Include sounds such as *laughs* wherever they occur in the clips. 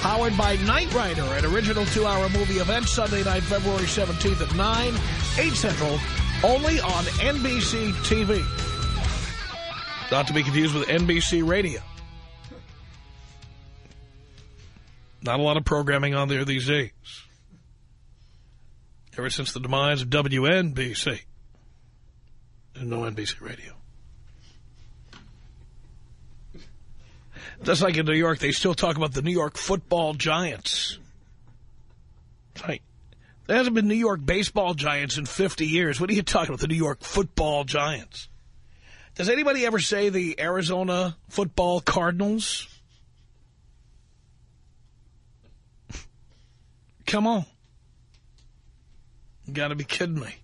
powered by Knight Rider, an original two-hour movie event, Sunday night, February 17th at 9, 8 Central, only on NBC TV. Not to be confused with NBC Radio. Not a lot of programming on there these days. Ever since the demise of WNBC. There's no NBC Radio. Just like in New York, they still talk about the New York football giants. Right. There hasn't been New York baseball giants in 50 years. What are you talking about, the New York football giants? Does anybody ever say the Arizona football Cardinals? Come on. You got to be kidding me.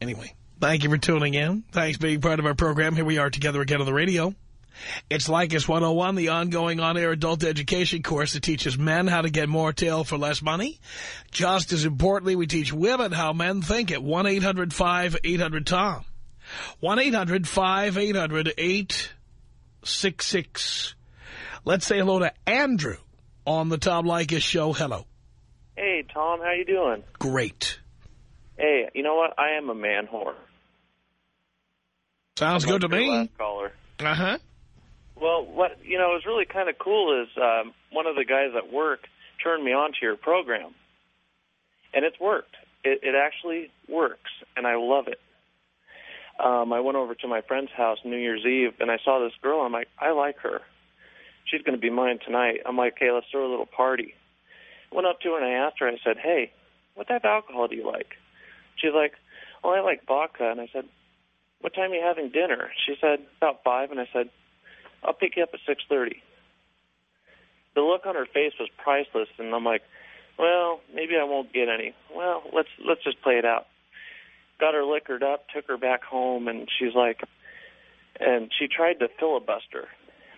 Anyway, thank you for tuning in. Thanks for being part of our program. Here we are together again on the radio. It's Leykis 101, the ongoing on-air adult education course that teaches men how to get more tail for less money. Just as importantly, we teach women how men think at 1-800-5800-TOM. 1-800-5800-866. Let's say hello to Andrew on the Tom Leykis show. Hello. Hey, Tom. How you doing? Great. Hey, you know what? I am a man whore. Sounds good to me. Caller. Uh-huh. Well, what you know is really kind of cool is um, one of the guys at work turned me on to your program, and it's worked. It, it actually works, and I love it. Um, I went over to my friend's house New Year's Eve, and I saw this girl. I'm like, I like her. She's going to be mine tonight. I'm like, okay, let's throw a little party. Went up to her and I asked her. I said, Hey, what type of alcohol do you like? She's like, Oh, I like vodka. And I said, What time are you having dinner? She said, About five. And I said, I'll pick you up at six thirty. The look on her face was priceless, and I'm like, well, maybe I won't get any. Well, let's let's just play it out. Got her liquored up, took her back home, and she's like, and she tried to filibuster.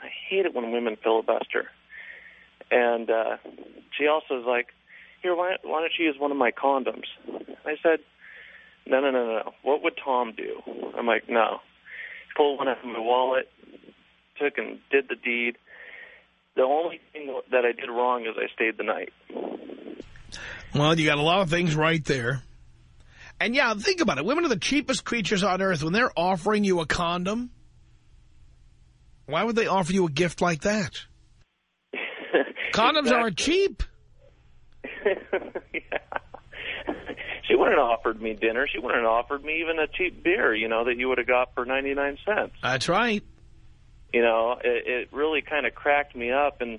I hate it when women filibuster. And uh, she also was like, here, why, why don't you use one of my condoms? I said, no, no, no, no. What would Tom do? I'm like, no. Pulled one out of my wallet, took and did the deed. The only thing that I did wrong is I stayed the night. Well, you got a lot of things right there. And yeah, think about it. Women are the cheapest creatures on earth. When they're offering you a condom, why would they offer you a gift like that? *laughs* Condoms Exactly. aren't cheap. *laughs* yeah. She wouldn't have offered me dinner. She wouldn't have offered me even a cheap beer, you know, that you would have got for 99 cents. That's right. You know, it, it really kind of cracked me up. and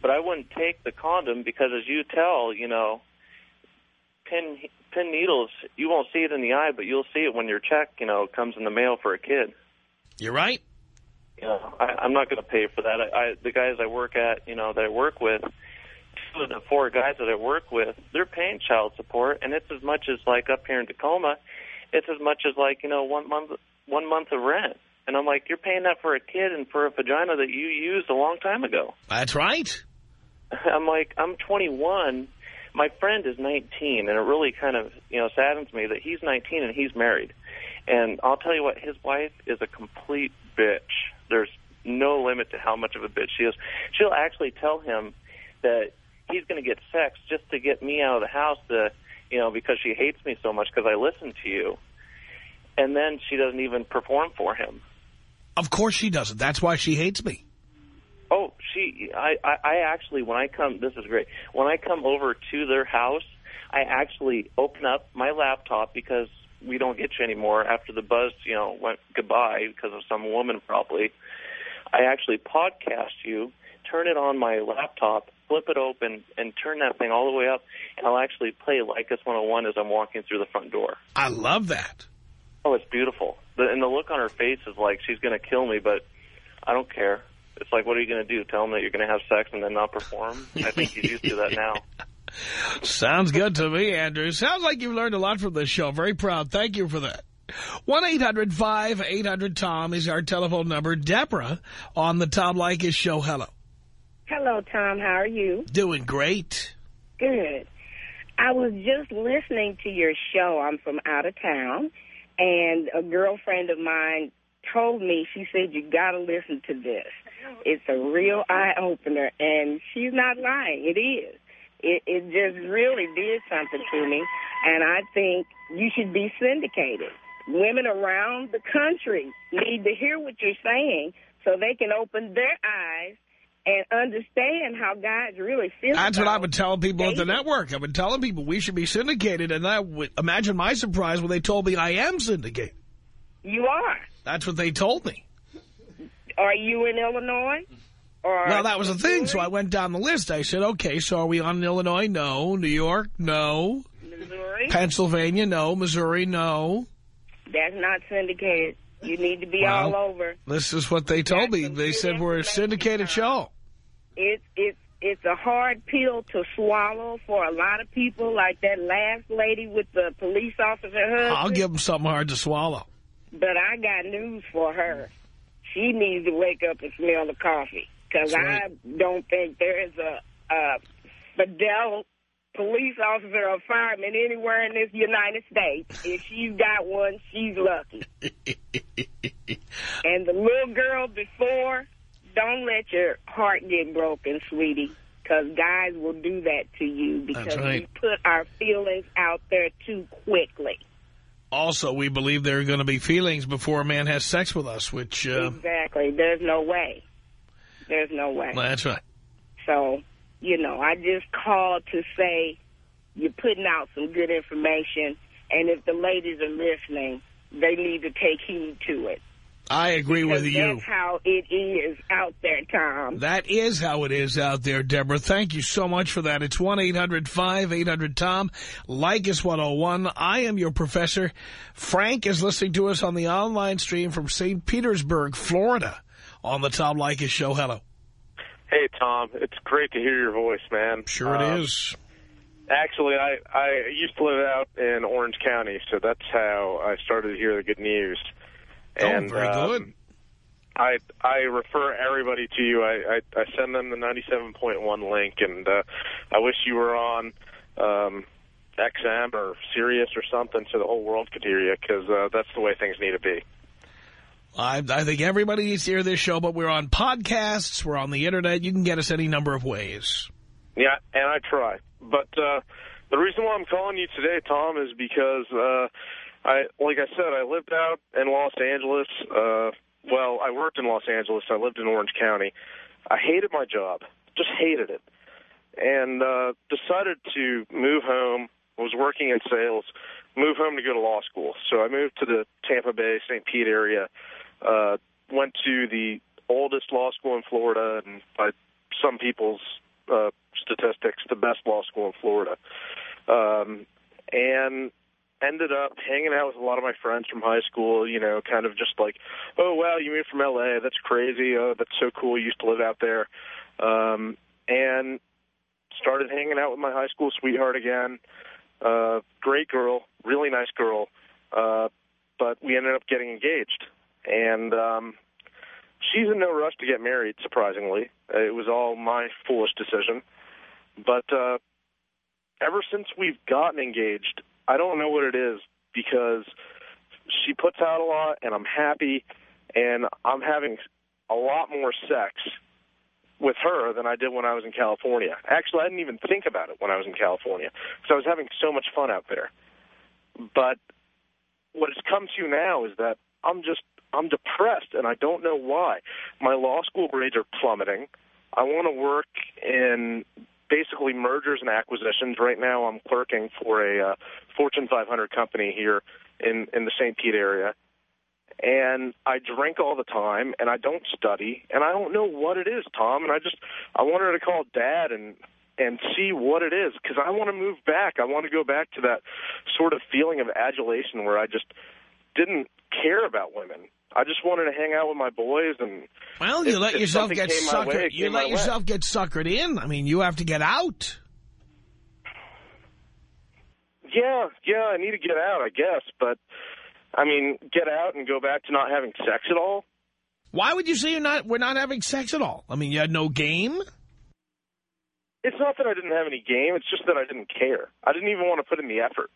But I wouldn't take the condom because, as you tell, you know, pin pin needles, you won't see it in the eye, but you'll see it when your check, you know, comes in the mail for a kid. You're right. You know, I, I'm not going to pay for that. I, I, the guys I work at, you know, that I work with, two of the four guys that I work with, they're paying child support, and it's as much as like up here in Tacoma, it's as much as like you know one month one month of rent. And I'm like, you're paying that for a kid and for a vagina that you used a long time ago. That's right. *laughs* I'm like, I'm 21. My friend is 19, and it really kind of, you know, saddens me that he's 19 and he's married. And I'll tell you what, his wife is a complete bitch. There's no limit to how much of a bitch she is. She'll actually tell him that he's going to get sex just to get me out of the house to, you know, because she hates me so much because I listen to you. And then she doesn't even perform for him. Of course she doesn't. That's why she hates me. Oh, she, I, I, I actually, when I come, this is great. When I come over to their house, I actually open up my laptop because we don't get you anymore after the buzz, you know, went goodbye because of some woman probably. I actually podcast you, turn it on my laptop, flip it open, and turn that thing all the way up, and I'll actually play Leykis 101 as I'm walking through the front door. I love that. Oh, it's beautiful. The, and the look on her face is like she's going to kill me, but I don't care. It's like, what are you going to do? Tell them that you're going to have sex and then not perform? I think he's used to that now. *laughs* Sounds good to me, Andrew. Sounds like you've learned a lot from this show. Very proud. Thank you for that. 1-800-5800-TOM is our telephone number. Deborah on the Tom Leykis show. Hello. Hello, Tom. How are you? Doing great. Good. I was just listening to your show. I'm from out of town, and a girlfriend of mine told me, she said, you got to listen to this. It's a real eye-opener, and she's not lying. It is. It, it just really did something to me, and I think you should be syndicated. Women around the country need to hear what you're saying so they can open their eyes and understand how guys really feel. That's what I've been telling people at the network. I've been telling people we should be syndicated, and I would imagine my surprise when they told me I am syndicated. You are. That's what they told me. Are you in Illinois? Or Well, that was the thing, so I went down the list. I said, okay, so are we on Illinois? No. New York? No. Missouri? Pennsylvania? No. Missouri? No. That's not syndicated. You need to be Well, all over. This is what they told me. They said we're a syndicated show. It's it's it's a hard pill to swallow for a lot of people, like that last lady with the police officer husband. I'll give them something hard to swallow. But I got news for her. She needs to wake up and smell the coffee. Because That's I don't think there is a, a Fidel police officer or fireman anywhere in this United States. If she's got one, she's lucky. *laughs* and the little girl before, don't let your heart get broken, sweetie. Because guys will do that to you because right. we put our feelings out there too quickly. Also, we believe there are going to be feelings before a man has sex with us, which, uh, Exactly. There's no way. There's no way. that's right. So, you know, I just called to say you're putting out some good information, and if the ladies are listening, they need to take heed to it. I agree with Because you. That's how it is out there, Tom. That is how it is out there, Deborah. Thank you so much for that. It's 1-800-5800-TOM. Leykis 101. I am your professor. Frank is listening to us on the online stream from St. Petersburg, Florida, on the Tom Leykis Show. Hello. Hey, Tom. It's great to hear your voice, man. Sure Um, it is. Actually, I, I used to live out in Orange County, so that's how I started to hear the good news. Oh, very um, good. I I refer everybody to you. I, I, I send them the 97.1 link, and uh, I wish you were on um, XM or Sirius or something so the whole world could hear you, because uh, that's the way things need to be. I, I think everybody needs to hear this show, but we're on podcasts. We're on the Internet. You can get us any number of ways. Yeah, and I try. But uh, the reason why I'm calling you today, Tom, is because uh, I, like I said, I lived out in Los Angeles. Uh, well, I worked in Los Angeles. I lived in Orange County. I hated my job, just hated it, and uh, decided to move home. Was working in sales, move home to go to law school. So I moved to the Tampa Bay, St. Pete area. Uh, went to the oldest law school in Florida, and by some people's uh, statistics, the best law school in Florida. Um, and ended up hanging out with a lot of my friends from high school, you know, kind of just like, oh, wow, you moved from L.A., that's crazy, oh, that's so cool, you used to live out there. Um, and started hanging out with my high school sweetheart again. Uh, great girl, really nice girl, uh, but we ended up getting engaged. And um, she's in no rush to get married, surprisingly. Uh, It was all my foolish decision. But uh, ever since we've gotten engaged, I don't know what it is because she puts out a lot, and I'm happy, and I'm having a lot more sex with her than I did when I was in California. Actually, I didn't even think about it when I was in California because I was having so much fun out there. But what it's come to now is that I'm just I'm depressed and I don't know why. My law school grades are plummeting. I want to work in basically mergers and acquisitions. Right now, I'm clerking for a uh, Fortune 500 company here in in the St. Pete area, and I drink all the time, and I don't study, and I don't know what it is, Tom. And I just I wanted to call Dad and and see what it is because I want to move back. I want to go back to that sort of feeling of adulation where I just didn't care about women. I just wanted to hang out with my boys and. Well, you if, let if yourself get suckered. way, you let way. yourself get suckered in. I mean, you have to get out. Yeah, yeah, I need to get out, I guess, but I mean, get out and go back to not having sex at all. Why would you say you're not? We're not having sex at all. I mean, you had no game. It's not that I didn't have any game; it's just that I didn't care. I didn't even want to put in the effort.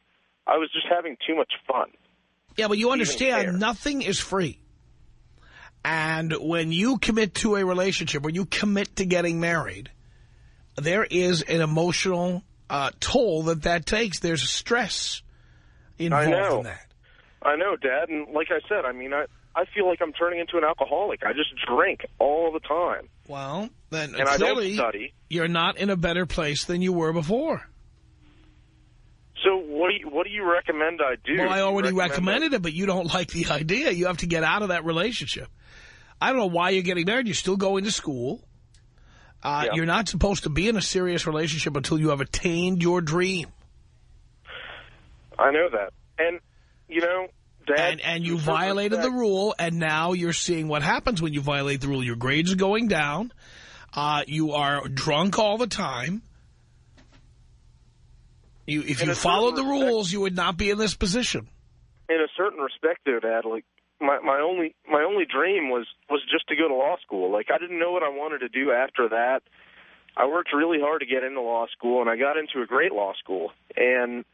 I was just having too much fun. Yeah, but you understand nothing is free. And when you commit to a relationship, when you commit to getting married, there is an emotional uh, toll that that takes. There's stress involved know. in that. I know, Dad, and like I said, I mean, I I feel like I'm turning into an alcoholic. I just drink all the time, Well, then and I don't study. you're not in a better place than you were before. So what do you what do you recommend I do? Well, I already recommend recommended it, but you don't *laughs* like the idea. You have to get out of that relationship. I don't know why you're getting married. You're still going to school. Uh, Yeah. You're not supposed to be in a serious relationship until you have attained your dream. I know that, and you know, Dad, And, and you violated the rule, and now you're seeing what happens when you violate the rule. Your grades are going down. Uh, you are drunk all the time. You, if In you followed the respect- rules, you would not be in this position. in a certain respect though dad like my my only my only dream was was just to go to law school. Like i didn't know what i wanted to do after that. I worked really hard to get into law school and i got into a great law school. And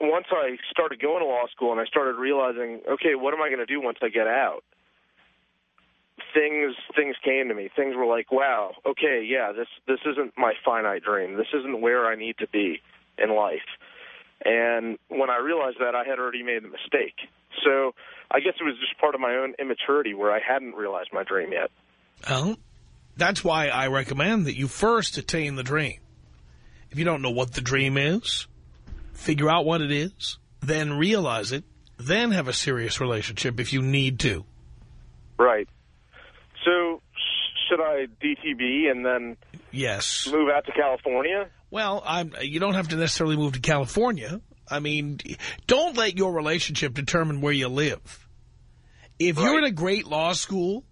once i started going to law school and i started realizing okay what am i going to do once i get out things things came to me things were like wow okay yeah this this isn't my finite dream this isn't where i need to be in life and when I realized that, I had already made the mistake. So I guess it was just part of my own immaturity where I hadn't realized my dream yet. Well, that's why I recommend that you first attain the dream. If you don't know what the dream is, figure out what it is, then realize it, then have a serious relationship if you need to. Right. So should I DTB and then Yes. move out to California? Well, I'm, you don't have to necessarily move to California. I mean, don't let your relationship determine where you live. If you're in a great law school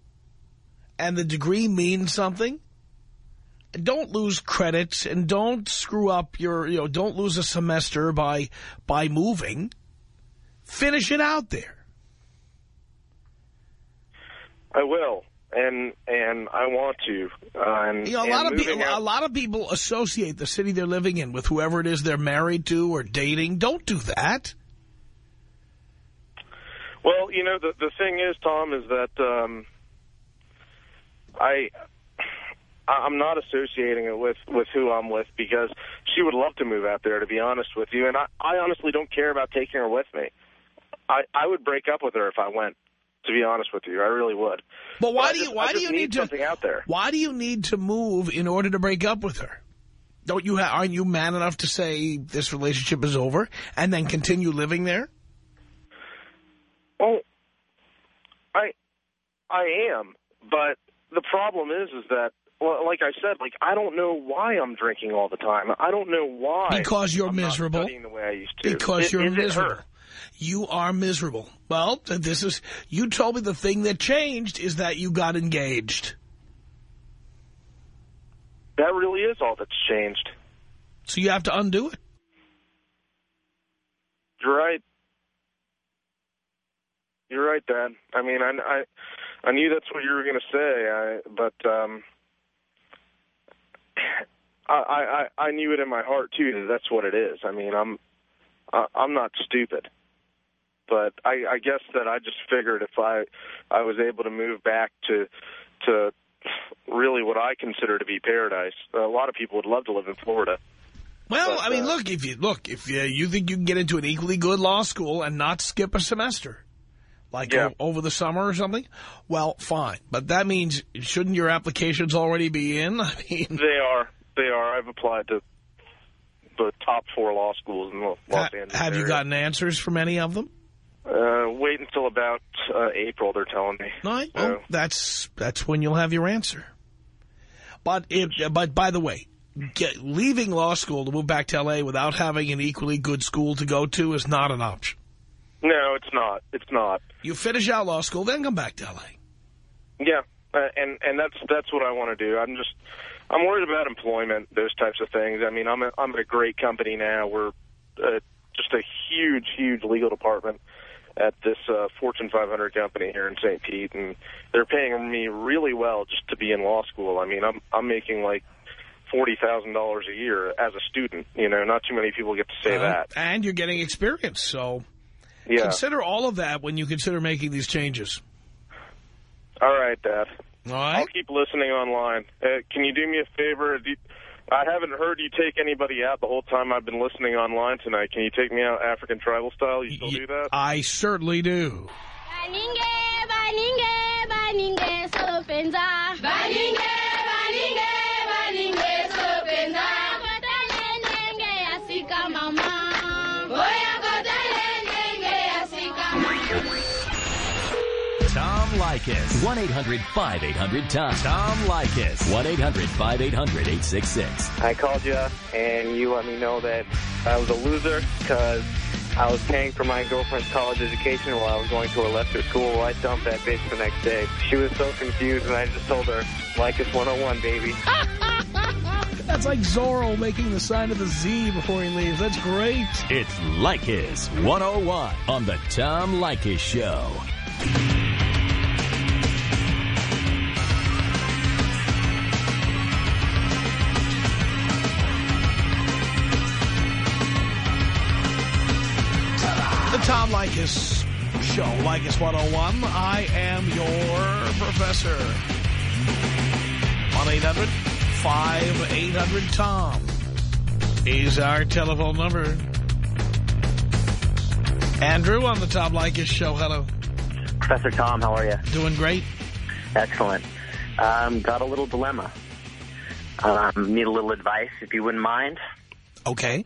and the degree means something, don't lose credits and don't screw up your, you know, don't lose a semester by, by moving. Finish it out there. I will. And and I want to. Uh, and, You know, a lot of people, a lot of people associate the city they're living in with whoever it is they're married to or dating. Don't do that. Well, you know, the the thing is, Tom, is that um, I I'm not associating it with with who I'm with because she would love to move out there. To be honest with you, and I I honestly don't care about taking her with me. I I would break up with her if I went. To be honest with you, I really would. But why I do you just- why do you need need to something out there? Why do you need to move in order to break up with her? Don't you ha aren't you man enough to say this relationship is over and then continue living there? Well, I I am, but the problem is, is that, well, like I said, like I don't know why I'm drinking all the time. I don't know why. Because you're I'm miserable. the way I used to. Because you're it her? miserable. You are miserable. Well, this is you told me the thing that changed is that you got engaged. That really is all that's changed. So you have to undo it. You're right. You're right, Dad. I mean, I I, I knew that's what you were going to say, I, but um, I, I I knew it in my heart too that that's what it is. I mean, I'm I, I'm not stupid, but I, I guess that I just figured if I I was able to move back to to really what I consider to be paradise, a lot of people would love to live in Florida. Well, But, I mean, uh, look, if you look, if you, you think you can get into an equally good law school and not skip a semester, Like Yeah. o- over the summer or something? Well, fine. But that means, shouldn't your applications already be in? *laughs* I mean, They are. They are. I've applied to the top four law schools in Los Angeles have you area. gotten answers from any of them? Uh, wait until about uh, April, they're telling me. No, So- well, that's that's when you'll have your answer. But if, but by the way, get, leaving law school to move back to L.A. without having an equally good school to go to is not an option. No, it's not. It's not. You finish out law school, then come back to L.A. Yeah, uh, and and that's that's what I want to do. I'm just I'm worried about employment, those types of things. I mean, I'm a, I'm at a great company now. We're uh, just a huge, huge legal department at this uh, Fortune 500 company here in St. Pete, and they're paying me really well just to be in law school. I mean, I'm I'm making like forty thousand dollars a year as a student. You know, not too many people get to say Uh, that. And you're getting experience, so Yeah. consider all of that when you consider making these changes. All right, Dad. All right. I'll keep listening online. Uh, can you do me a favor? Do you, I haven't heard you take anybody out the whole time I've been listening online tonight. Can you take me out African tribal style? You still Y- do that? I certainly do. Leykis. 1-800-5800-TOM. Tom Leykis. 1-800-5800-866. I called you and you let me know that I was a loser because I was paying for my girlfriend's college education while I was going to a lesser school. Well, I dumped that bitch the next day. She was so confused and I just told her, like it's 101, baby. *laughs* That's like Zorro making the sign of the Z before he leaves. That's great. It's Leykis 101 on the Tom Leykis Show. Leykis Show, Leykis 101. I am your professor. 1-800-5800-TOM is our telephone number. Andrew on the Tom Leykis Show. Hello. Professor Tom, how are you? Doing great. Excellent. Um, got a little dilemma. Um, need a little advice, if you wouldn't mind. Okay.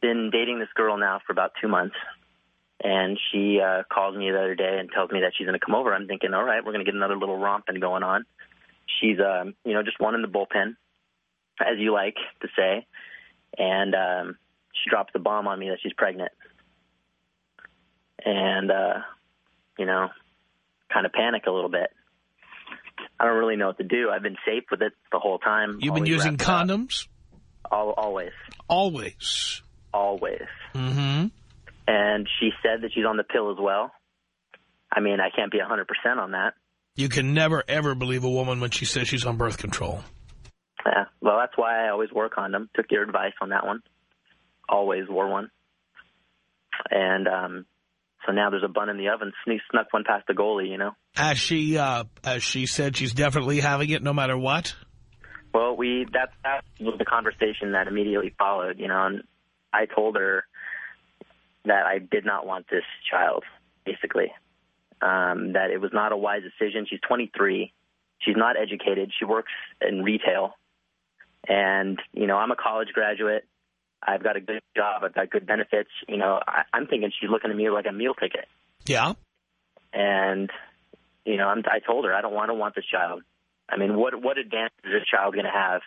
Been dating this girl now for about two months. And she uh, calls me the other day and tells me that she's going to come over. I'm thinking, all right, we're going to get another little romping going on. She's, um, you know, just one in the bullpen, as you like to say. And um, she drops the bomb on me that she's pregnant. And, uh, you know, kind of panic a little bit. I don't really know what to do. I've been safe with it the whole time. You've been using wrapped it up. condoms? Al always, Always. always. Mm-hmm. And she said that she's on the pill as well. I mean, I can't be 100% on that. You can never, ever believe a woman when she says she's on birth control. Yeah. Well, that's why I always wore a condom. Took your advice on that one. Always wore one. And um, so now there's a bun in the oven. Sneak, snuck one past the goalie, you know. As she, uh, as she said, she's definitely having it no matter what. Well, we that that was the conversation that immediately followed, you know, and I told her that I did not want this child, basically. Um, that it was not a wise decision. She's 23. She's not educated. She works in retail. And, you know, I'm a college graduate. I've got a good job. I've got good benefits. You know, I, I'm thinking she's looking at me like a meal ticket. Yeah. And, you know, I'm, I told her I don't want to want this child. I mean, what what advantage is this child going to have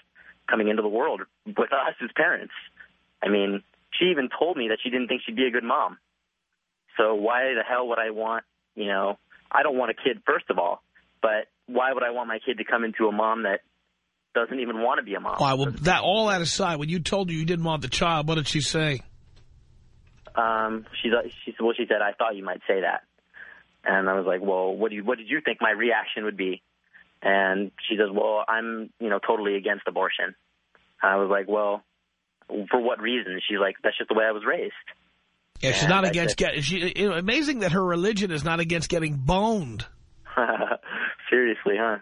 coming into the world with us as parents? I mean, she even told me that she didn't think she'd be a good mom. So why the hell would I want, you know, I don't want a kid first of all, but why would I want my kid to come into a mom that doesn't even want to be a mom? All right, well, that all that aside, when you told her you didn't want the child, what did she say? Um, she said, well, she said, I thought you might say that, and I was like, well, what do you what did you think my reaction would be? And she says, well, I'm you know totally against abortion. I was like, well, for what reason? She's like, that's just the way I was raised. Yeah, she's Yeah, not that's against getting. She, you know, amazing that her religion is not against getting boned. *laughs* Seriously, huh?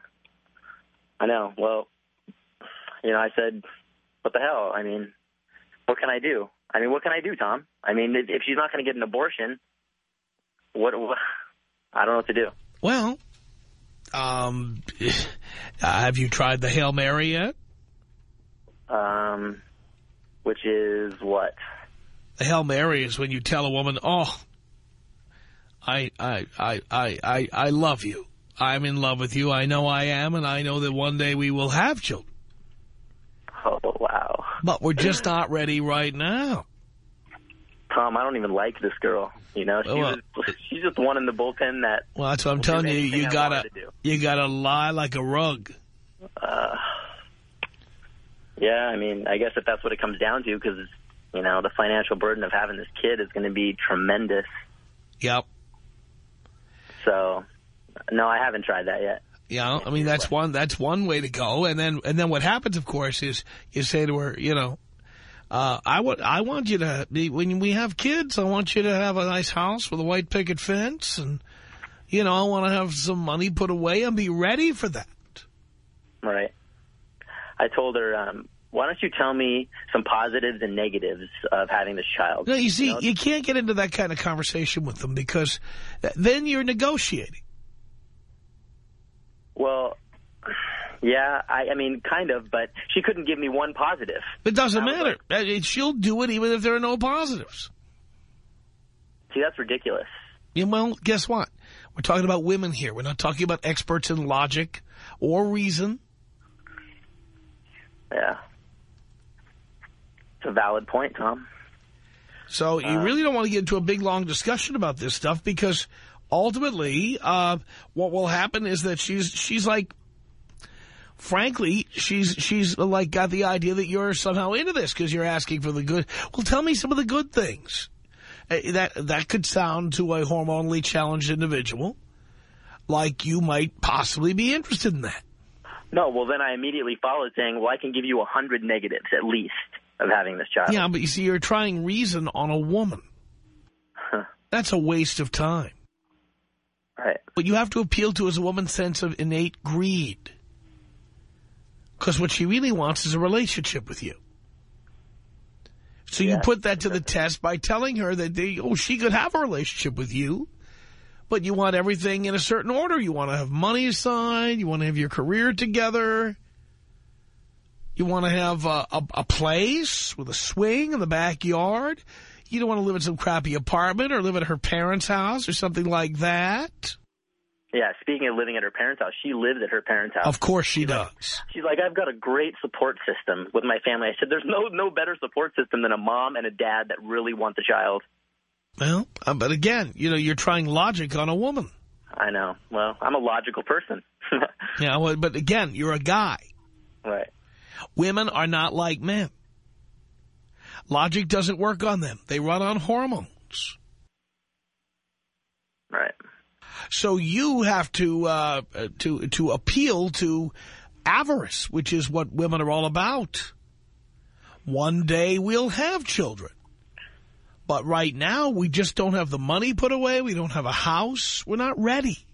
I know. Well, you know, I said, what the hell? I mean, what can I do? I mean, what can I do, Tom? I mean, if if she's not going to get an abortion, what, what I don't know what to do. Well, um, *sighs* have you tried the Hail Mary yet? Um, which is what? The Hail Mary is when you tell a woman, oh, I, I, I, I, I, I love you. I'm in love with you. I know I am, and I know that one day we will have children. Oh, wow. But we're just not ready right now. Tom, I don't even like this girl. You know, she Well, was, *laughs* she's just one in the bullpen that, Well, that's what I'm telling you. You gotta, to do. you gotta lie like a rug. uh, yeah, I mean, I guess if that's what it comes down to, because, you know, the financial burden of having this kid is going to be tremendous. Yep. So, no, I haven't tried that yet. Yeah, I mean that's one that's one way to go, and then and then what happens, of course, is you say to her, you know, uh, I want I want you to be when we have kids, I want you to have a nice house with a white picket fence, and you know, I want to have some money put away and be ready for that. Right. I told her, um, why don't you tell me some positives and negatives of having this child? No, you see, know? you can't get into that kind of conversation with them because then you're negotiating. Well, yeah, I, I mean, kind of, but she couldn't give me one positive. It doesn't matter. Uh, She'll do it even if there are no positives. See, that's ridiculous. Yeah, well, guess what? We're talking about women here. We're not talking about experts in logic or reason. Yeah. It's a valid point, Tom. So you Uh, really don't want to get into a big, long discussion about this stuff because ultimately uh, what will happen is that she's she's like, frankly, she's she's like got the idea that you're somehow into this because you're asking for the good. Well, tell me some of the good things. Uh, that that could sound to a hormonally challenged individual like you might possibly be interested in that. No, well, then I immediately followed saying, well, I can give you a hundred negatives at least of having this child. Yeah, but you see, you're trying reason on a woman. Huh. *laughs* That's a waste of time. Right. What you have to appeal to is a woman's sense of innate greed. Because what she really wants is a relationship with you. So you put that to the test by telling her that they, oh, she could have a relationship with you, but you want everything in a certain order. You want to have money aside. You want to have your career together. You want to have a, a, a place with a swing in the backyard. You don't want to live in some crappy apartment or live at her parents' house or something like that. Yeah, speaking of living at her parents' house, she lives at her parents' house. Of course she does. She's like, I've got a great support system with my family. I said, there's no no better support system than a mom and a dad that really want the child. Well, uh, but again, you know, you're trying logic on a woman. I know. Well, I'm a logical person. *laughs* Yeah, well, but again, you're a guy. right. Women are not like men. Logic doesn't work on them. They run on hormones. Right. So you have to uh, to to appeal to avarice, which is what women are all about. One day we'll have children. But right now, we just don't have the money put away. We don't have a house. We're not ready.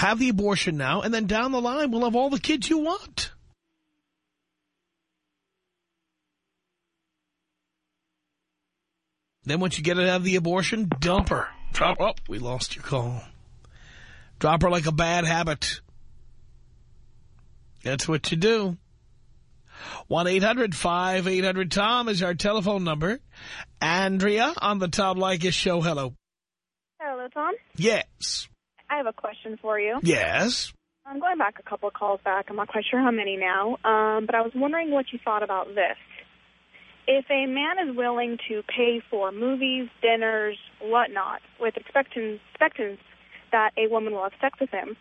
Have the abortion now, and then down the line, we'll have all the kids you want. Then once you get out of the abortion, dump her. Drop Oh, we lost your call. Drop her like a bad habit. That's what you do. 1-800-5800-TOM is our telephone number. Andrea on the Tom Leykis show. Hello. Hello, Tom. Yes. I have a question for you. Yes. I'm going back a couple of calls back. I'm not quite sure how many now, um, but I was wondering what you thought about this. If a man is willing to pay for movies, dinners, whatnot, with expectance, expectance that a woman will have sex with him,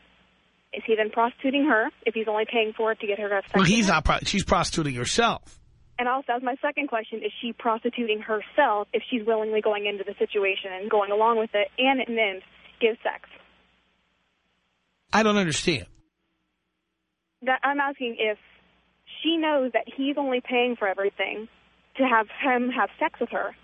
is he then prostituting her if he's only paying for it to get her to have sex Well, with he's him? not. Pro she's prostituting herself. And also, my second question, is she prostituting herself if she's willingly going into the situation and going along with it and, and then give sex? I don't understand. that I'm asking if she knows that he's only paying for everything to have him have sex with her.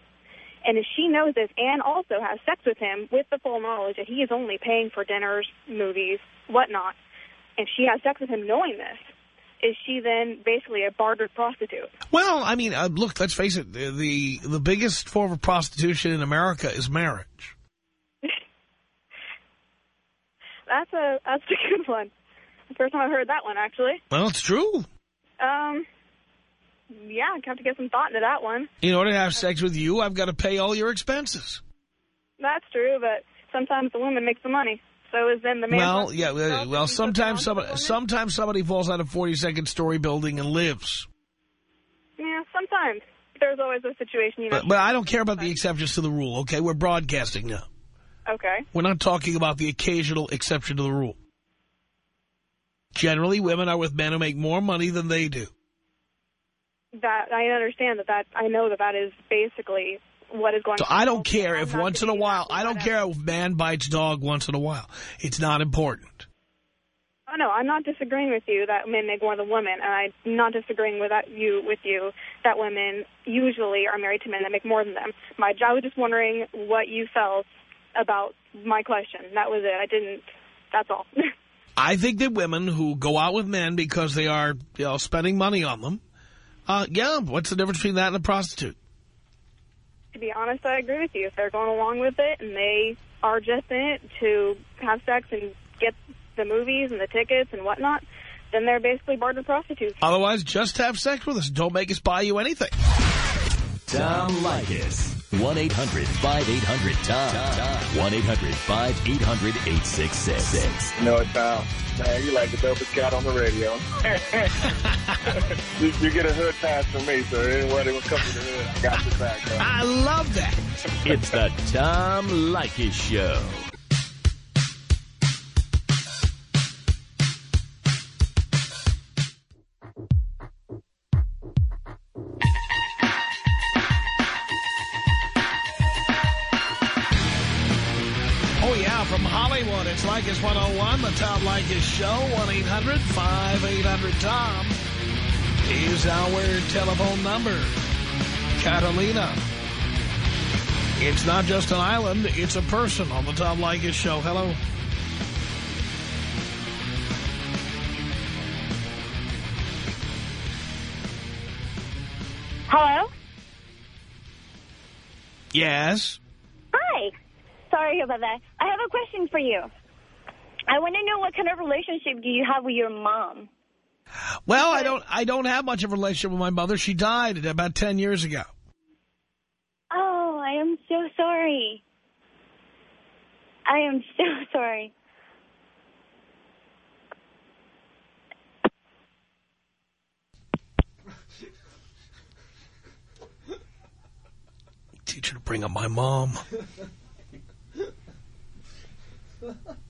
And if she knows this and also has sex with him with the full knowledge that he is only paying for dinners, movies, whatnot, and she has sex with him knowing this, is she then basically a bartered prostitute? Well, I mean, uh, look, let's face it. The, the the biggest form of prostitution in America is marriage. That's a that's a *laughs* good one. The first time I've heard that one, actually. Well, it's true. Um, yeah, I have to get some thought into that one. In order to have sex with you, I've got to pay all your expenses. That's true, but sometimes the woman makes the money. So is then the man. Well, yeah, well, well sometimes somebody, sometimes somebody falls out of 42nd story building and lives. Yeah, sometimes. There's always a situation, you know. But, but I don't care about the exceptions to the rule, okay? We're broadcasting now. Okay. We're not talking about the occasional exception to the rule. Generally, women are with men who make more money than they do. That I understand that that I know that that is basically what is going. On. So on. I don't care I'm if once in a while, I don't care if man bites dog once in a while. It's not important. Oh no, I'm not disagreeing with you that men make more than women, and I'm not disagreeing with that you with you that women usually are married to men that make more than them. My I was just wondering what you felt about my question. That was it. I didn't. That's all. *laughs* I think that women who go out with men because they are, you know, spending money on them, uh, yeah, what's the difference between that and a prostitute? to be honest, I agree with you. If they're going along with it and they are just in it to have sex and get the movies and the tickets and whatnot, then they're basically bartered prostitutes. Otherwise, just have sex with us. Don't make us buy you anything. Tom Leykis. 1-800-5800-TOM. 1-800-5800-866. No, Tom. Man, you like the dopest cat on the radio. *laughs* you, you get a hood pass from me, so anybody will come to the hood. I got your back, man. I love that. It's the Tom Leykis Show. Leykis 101, the Tom Leykis Show, 1-800-5800-TOM is our telephone number. Catalina. It's not just an island, it's a person on the Tom Leykis Show. Hello. Hello? Yes. Hi. Sorry about that. I have a question for you. I want to know what kind of relationship do you have with your mom? Well, I don't I don't have much of a relationship with my mother. She died about 10 years ago. Oh, I am so sorry. I am *laughs* so sorry. Teach her to bring up my mom. *laughs*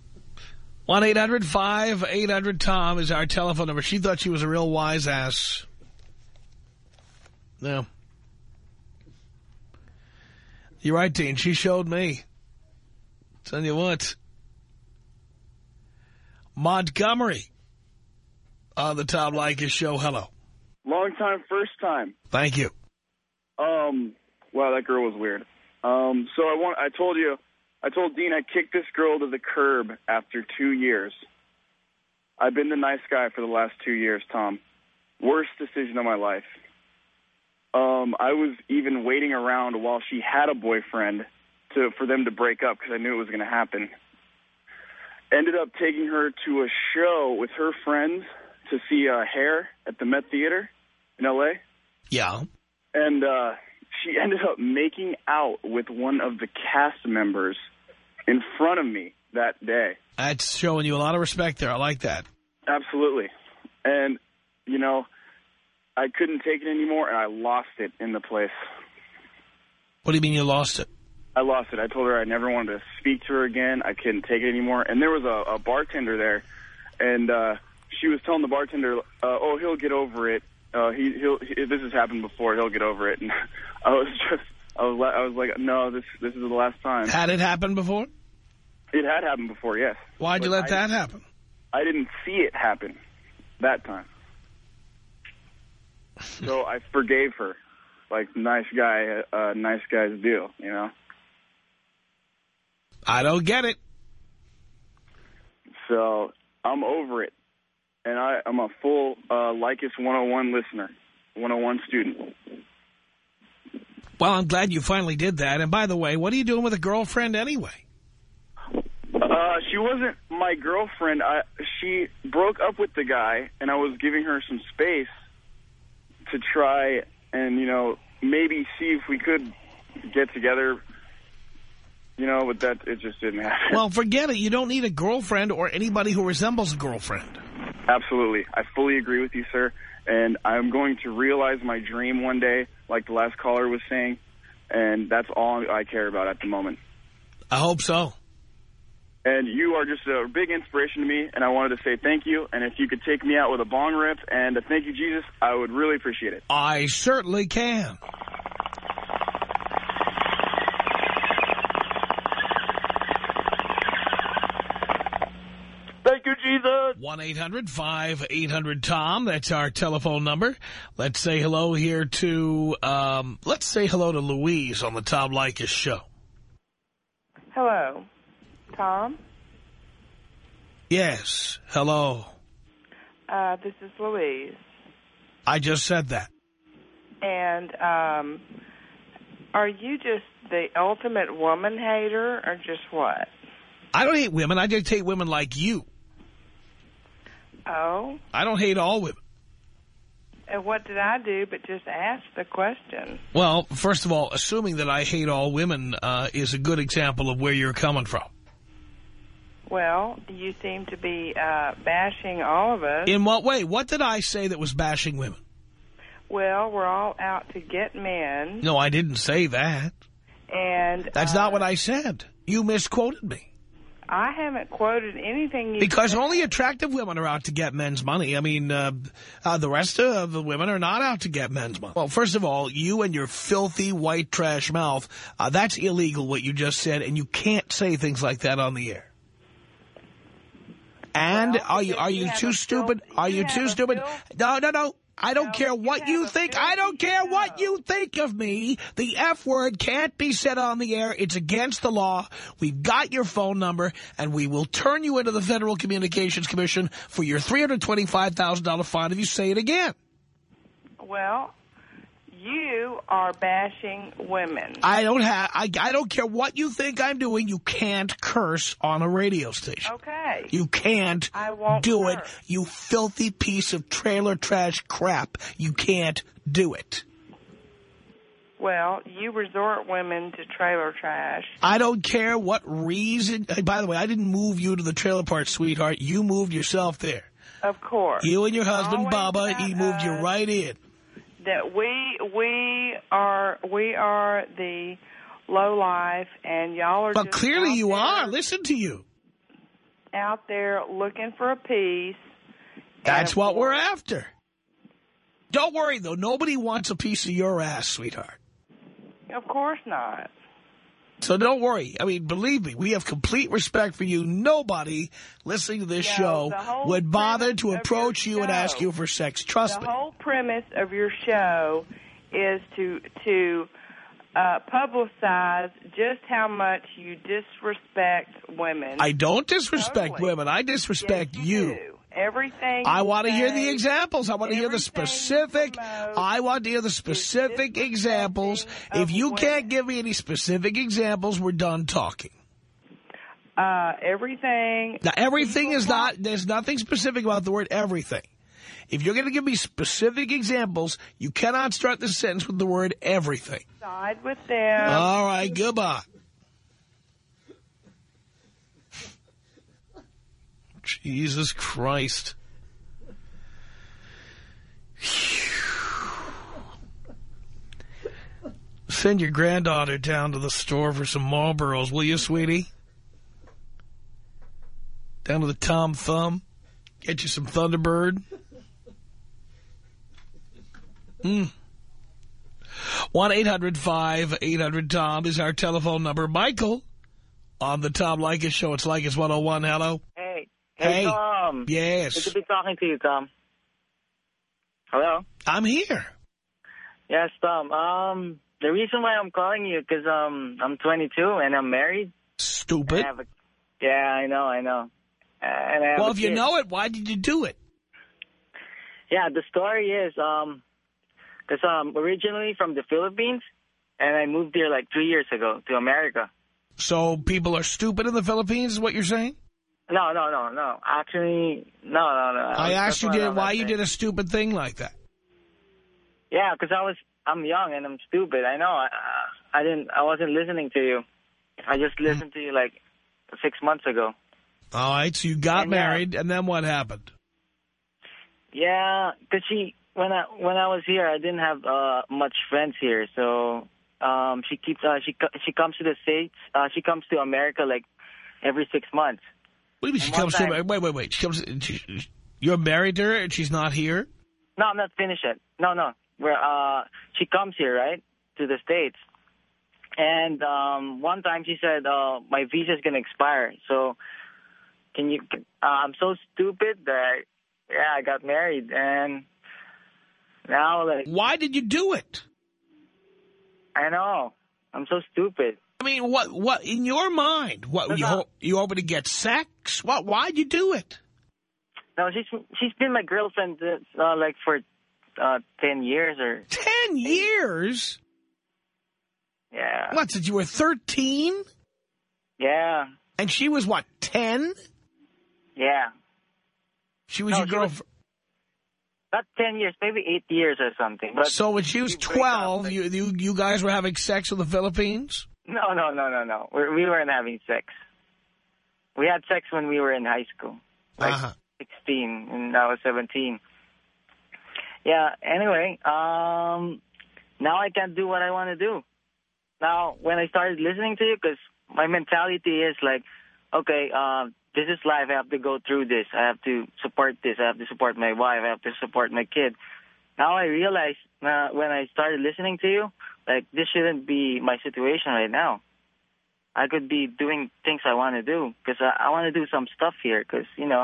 1-800-5800-TOM is our telephone number. She thought she was a real wise ass. No. You're right, Dean. She showed me. Tell you what. Montgomery on the Tom Leykis show. Hello. Long time, first time. Thank you. Um, wow, that girl was weird. Um, so I want, I told you, I told Dean I kicked this girl to the curb after two years. I've been the nice guy for the last two years, Tom. Worst decision of my life. Um, I was even waiting around while she had a boyfriend to for them to break up because I knew it was going to happen. Ended up taking her to a show with her friends to see uh, Hair at the Met Theater in L.A. Yeah. and uh, she ended up making out with one of the cast members in front of me that day. That's showing you a lot of respect there. I like that. Absolutely. And, you know, I couldn't take it anymore, and I lost it in the place. What do you mean you lost it? I lost it. I told her I never wanted to speak to her again. I couldn't take it anymore. And there was a, a bartender there, and uh, she was telling the bartender, uh, "Oh, he'll get over it. Uh, he, he'll. He, this has happened before. He'll get over it." And *laughs* I was just, I was, I was like, "No, this, this is the last time." Had it happened before? It had happened before, yes. Why'd you let I- that happen? I didn't see it happen that time. So *laughs* I forgave her, like nice guy, uh, nice guys deal, you know. I don't get it. So I'm over it. and I, I'm a full uh, Leykis 101 listener, 101 student. Well, I'm glad you finally did that. And by the way, what are you doing with a girlfriend anyway? Uh, she wasn't my girlfriend. I, she broke up with the guy, and I was giving her some space to try and, you know, maybe see if we could get together, you know, but that, it just didn't happen. Well, forget it. You don't need a girlfriend or anybody who resembles a girlfriend. Absolutely. I fully agree with you, sir. And I'm going to realize my dream one day, like the last caller was saying, and that's all I care about at the moment. I hope so. And you are just a big inspiration to me, and I wanted to say thank you. And if you could take me out with a bong rip and a thank you, Jesus, I would really appreciate it. I certainly can. Thank you, Jesus. 1-800-5800-TOM. That's our telephone number. Let's say hello here to, um, let's say hello to Louise on the Tom Leykis show. Hello, Tom. Yes, hello. Uh, this is Louise, I just said that. and um, are you just the ultimate woman hater, or just what? I don't hate women. I just hate women like you. Oh, I don't hate all women. and what did I do but just ask the question? Well, first of all, assuming that I hate all women uh, is a good example of where you're coming from. Well, you seem to be uh, bashing all of us. In what way? What did I say that was bashing women? Well, we're all out to get men, No, I didn't say that. and That's uh, not what I said. You misquoted me. I haven't quoted anything you Because said. only attractive women are out to get men's money. I mean, uh, uh, the rest of the women are not out to get men's money. Well, first of all, you and your filthy white trash mouth, uh, that's illegal what you just said, and you can't say things like that on the air. And Well, are you are you you too stupid? Are you you too stupid? No, no, no. I don't No, care what you think. I don't care what you think of me. The F word can't be said on the air. It's against the law. We've got your phone number, and we will turn you into the Federal Communications Commission for your $325,000 fine if you say it again. Well, you are bashing women. I don't have. I, I don't care what you think I'm doing. You can't curse on a radio station. Okay. You can't I won't do it. You filthy piece of trailer trash crap. You can't do it. Well, you resort women to trailer trash. I don't care what reason. uh, By the way, I didn't move you to the trailer park, sweetheart. You moved yourself there. Of course. You and your husband, Baba, he moved you right in. That we we are we are the low life, and y'all are. But clearly you there, are. Listen to you. Out there looking for a piece. That's what we're after. Don't worry, though. Nobody wants a piece of your ass, sweetheart. Of course not. So don't worry. I mean, believe me, we have complete respect for you. Nobody listening to this No, show would bother to approach you and ask you for sex. Trust the me. The whole premise of your show is to to uh, publicize just how much you disrespect women. I don't disrespect Totally. women. I disrespect Yes, you. do. Everything. I want to hear the examples. I want to hear the specific. I want to hear the specific examples. If you women. can't give me any specific examples, we're done talking. Uh, everything. Now, everything is not, there's nothing specific about the word everything. If you're going to give me specific examples, you cannot start the sentence with the word everything. Side with them. All right, goodbye. Jesus Christ. Send your granddaughter down to the store for some Marlboros, will you, sweetie? Down to the Tom Thumb. Get you some Thunderbird. Hmm. 1-800-5800-TOM is our telephone number. Michael on the Tom Leykis show. It's Leykis 101. Hello. Hey. Hey. Hey, Tom. Yes. Good to be talking to you, Tom. Hello? I'm here. Yes, Tom. Um, the reason why I'm calling you because um, I'm 22 and I'm married. Stupid. I have a, yeah, I know, I know. And I Well, if you know it, why did you do it? Yeah, the story is, um, because I'm um, originally from the Philippines, and I moved here like three years ago to America. So people are stupid in the Philippines is what you're saying? No, no, no, no. Actually, no, no, no. I asked you did, why you saying. did a stupid thing like that. Yeah, because I was, I'm young and I'm stupid. I know. I, I didn't, I wasn't listening to you. I just Hmm. listened to you like six months ago. All right, so you got And, married, and then what happened? Yeah, because she when I when I was here, I didn't have uh much friends here, so um she keeps uh, she she comes to the states. Uh, she comes to America like every six months. Do you she comes time- to... Wait, wait, wait. She comes... She, you're married to her, and she's not here? No, I'm not finished yet. No, no. Where uh she comes here, right, to the states. And um one time she said, uh my visa's gonna expire, so can you? Uh, I'm so stupid that yeah, I got married, and now like Why did you do it? I know I'm so stupid. I mean, what, what, in your mind, what, you, No. ho you hoping to get sex? What, why'd you do it? No, she's she's been my girlfriend uh, like for uh ten years or Ten years? yeah What, since you were 13? yeah And she was, what, 10? yeah She was No, your girlfriend. Not ten years maybe eight years or something. But So when she was we break up, 12, you, you, you guys were having sex in the Philippines? No, no, no, no, no. We're, we weren't having sex. We had sex when we were in high school, like Uh-huh. 16, and I was 17. Yeah, anyway, um, now I can't do what I want to do. Now, when I started listening to you, because my mentality is like, okay, uh, this is life. I have to go through this. I have to support this. I have to support my wife. I have to support my kid. Now I realize uh, when I started listening to you, like this shouldn't be my situation right now. I could be doing things I want to do because I, I want to do some stuff here because you know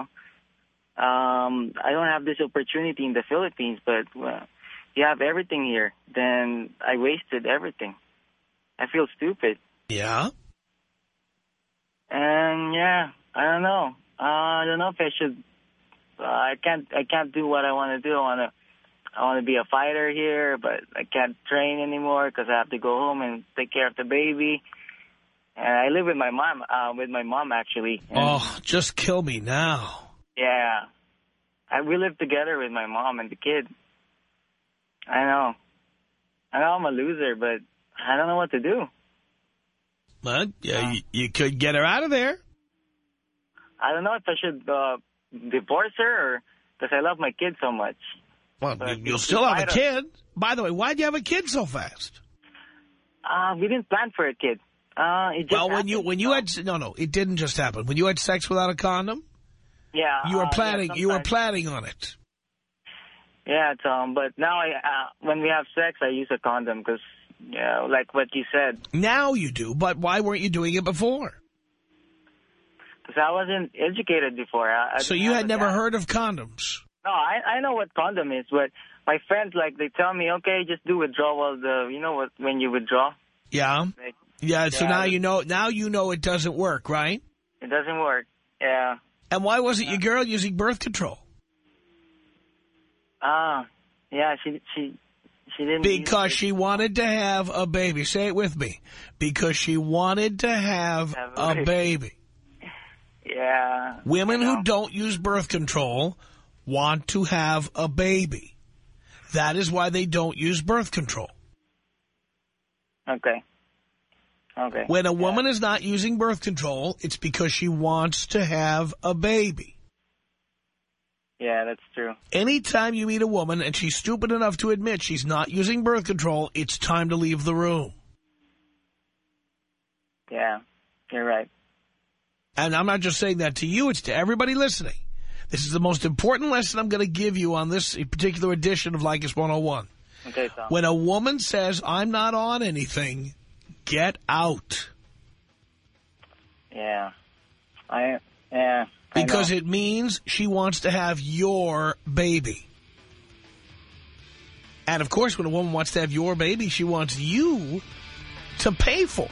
um, I don't have this opportunity in the Philippines, but well, you have everything here. Then I wasted everything. I feel stupid, Yeah. and yeah, I don't know. Uh, I don't know if I should. Uh, I can't. I can't do what I want to do. I want to. I want to be a fighter here, but I can't train anymore because I have to go home and take care of the baby. And I live with my mom. Uh, with my mom actually. Oh, just kill me now. Yeah. I, we live together with my mom and the kid. I know. I know I'm a loser, but I don't know what to do. Well, yeah, you, you could get her out of there. I don't know if I should uh, divorce her or because I love my kid so much. Well, But you, you'll still have a kid. By the way, why'd you have a kid so fast? Uh, we didn't plan for a kid. Uh, it just Well, when you when you had no no, it didn't just happen. When you had sex without a condom, yeah, you were uh, planning Yeah, you were planning on it. Yeah, Tom. But now I, uh, when we have sex, I use a condom because, yeah, like what you said, Now you do, but why weren't you doing it before? Because I wasn't educated before. I, I So you had never dad. heard of condoms. No, I I know what condom is, but my friends like they tell me, okay, just do withdrawal. The you know what when you withdraw, Yeah, like, yeah. So Yeah, now you know. Now you know it doesn't work, right? it doesn't work. Yeah. And why wasn't your girl using birth control? Ah, yeah. She she she didn't. Because she wanted to have a baby. Say it with me. Because she wanted to have Have a a baby. Yeah. Women know. who don't use birth control want to have a baby. That is why they don't use birth control. Okay. Okay. When a woman is not using birth control, it's because she wants to have a baby. Yeah, that's true. Anytime you meet a woman and she's stupid enough to admit she's not using birth control, it's time to leave the room. Yeah, you're right. And I'm not just saying that to you, it's to everybody listening. This is the most important lesson I'm going to give you on this particular edition of Leykis 101. Okay, Tom. When a woman says, I'm not on anything, get out. Yeah. I yeah. I Because know. it means she wants to have your baby. And, of course, when a woman wants to have your baby, she wants you to pay for it.